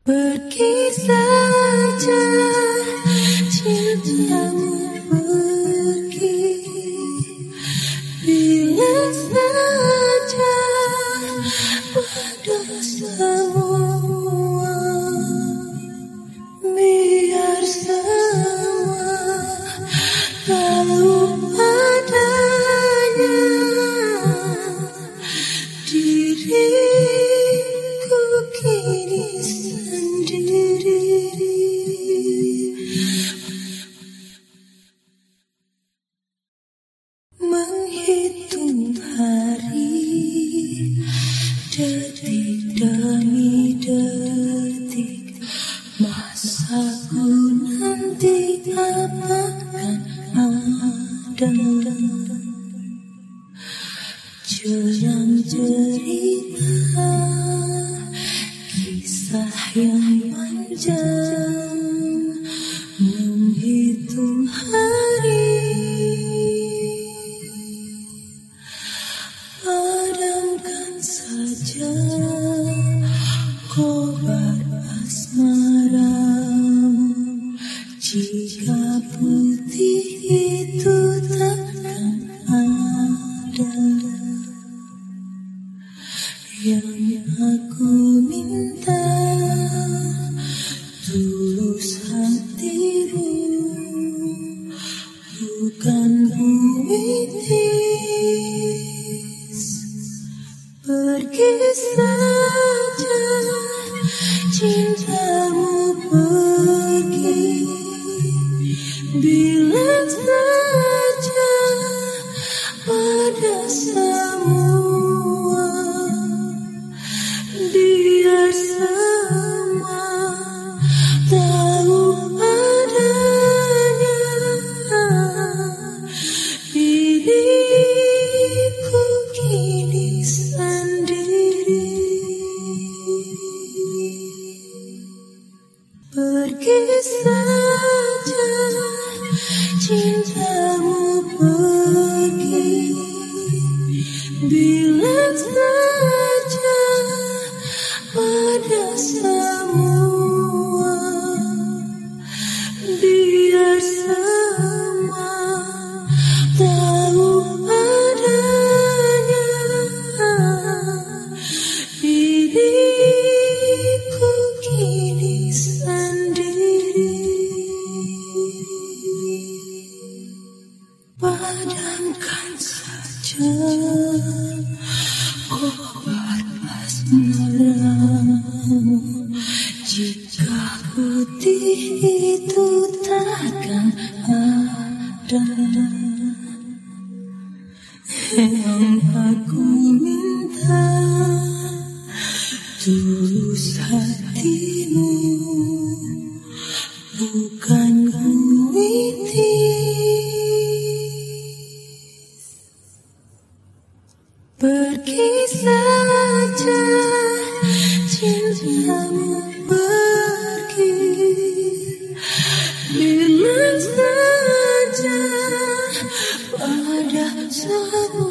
Pergi saja cintamu Masaku nanti akan ada Jelang cerita Kisah yang panjang Jika putih itu takkan ada Yang aku minta tulus hatimu. Bukan puitis Pergi Padamkan saja kobar asmaramu. Jika putih itu takkan ada. Yang aku minta tulus hatimu. Bukan Titis Pergi saja Cintamu pergi saja Pada saat